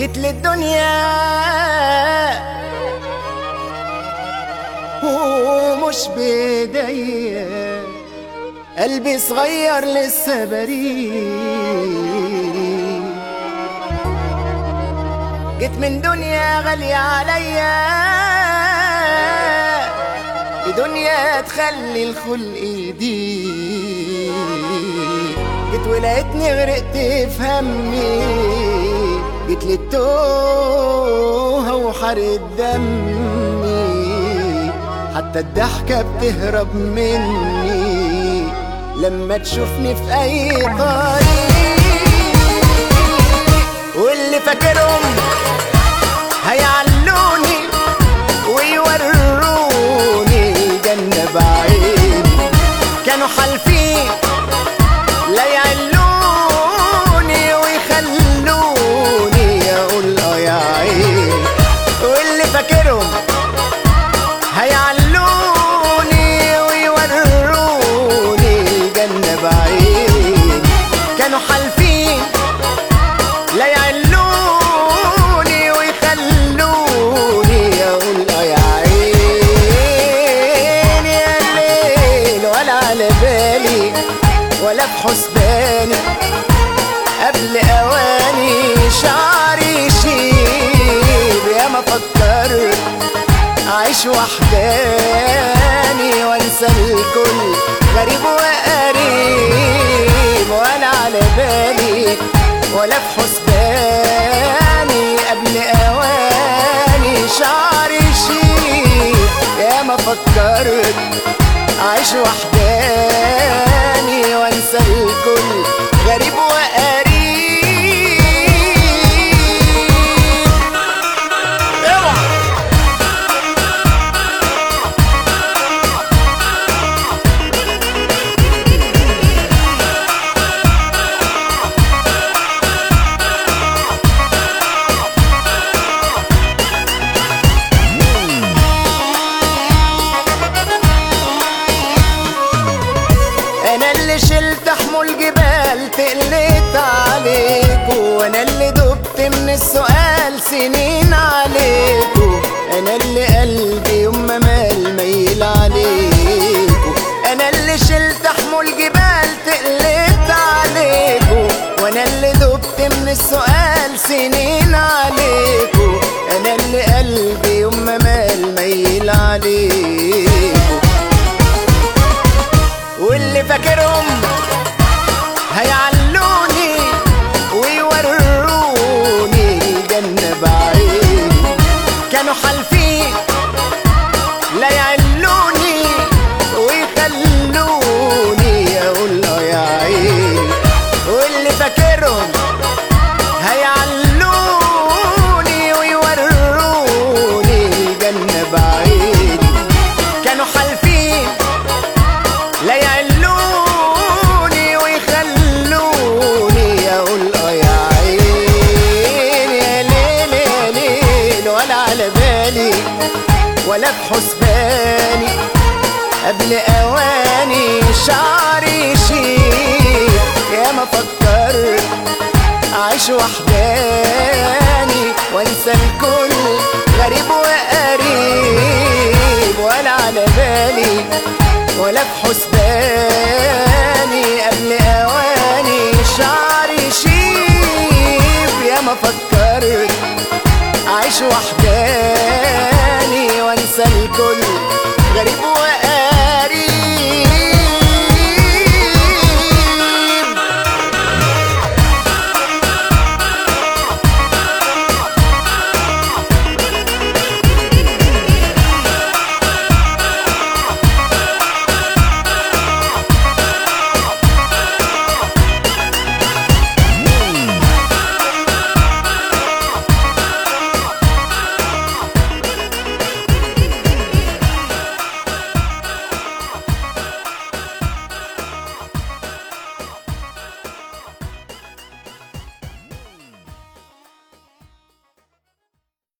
جيت للدنيا. ومش بايديا قلبي صغير لسه بريء. جيت من دنيا غالية عليا. دنيا تخلي الخلق يضيق. جيت ولقيتني غرقت في همي. جيت للتوه وحرق دمي حتى الضحكة بتهرب مني لما تشوفني في أي طريق. واللي فاكرهم هيعلوني ويوروني الجنة بعيد. كانوا حالفين لا يعلوني ولا في حسباني. قبل أواني شعري يشيب. يا ما فكرت اعيش وحداني وانسى الكل غريب وقريب. ولا على بالي ولا في حسباني. قبل أواني شعري يشيب. يا ما فكرت اعيش وحداني السؤال سنين عليكو. أنا اللي قلبي يوم ما مال ميل عليكو. ولا في حسباني قبل أواني شعري يشيب يا ما فكرت أعيش وحداني. وانسى الكل غريب وقريب. ولا على بالي ولا في حسباني قبل أواني شعري يشيب يا ما فكرت اعيش وحداني وانسى الكل غريب